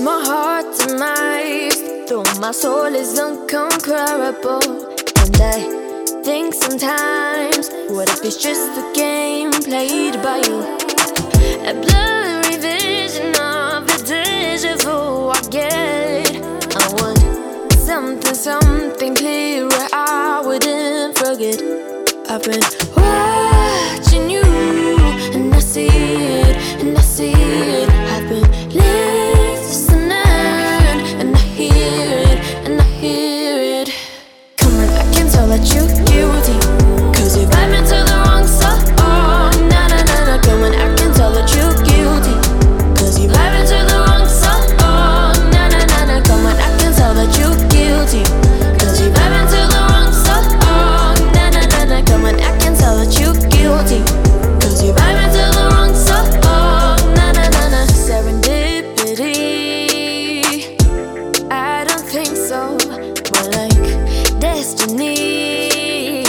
My heart's surmised, though my soul is unconquerable. And I think sometimes, what if it's just a game played by you? A blurry vision of a deja vu, I get it. I want something, something clearer, I wouldn't forget. I've been watching you, and I see it, and I see it. destiny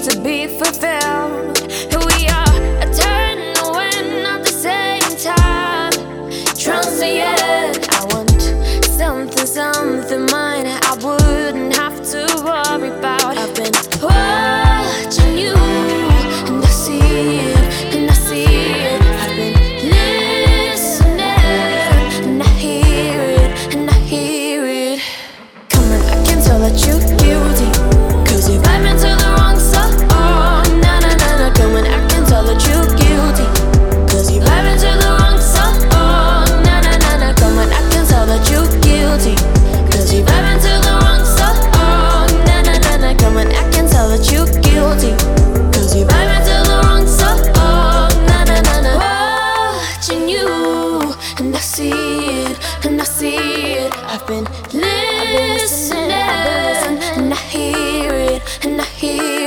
to be fulfilled. We are eternal when at the same time transient. I want something, something mine. I wouldn't have to worry about. I've been watching you, and I see it, and I see it. I've been listening, and I hear it, and I hear it. I can tell that you hear it. been listening, I've been listening, and I hear it, and I hear.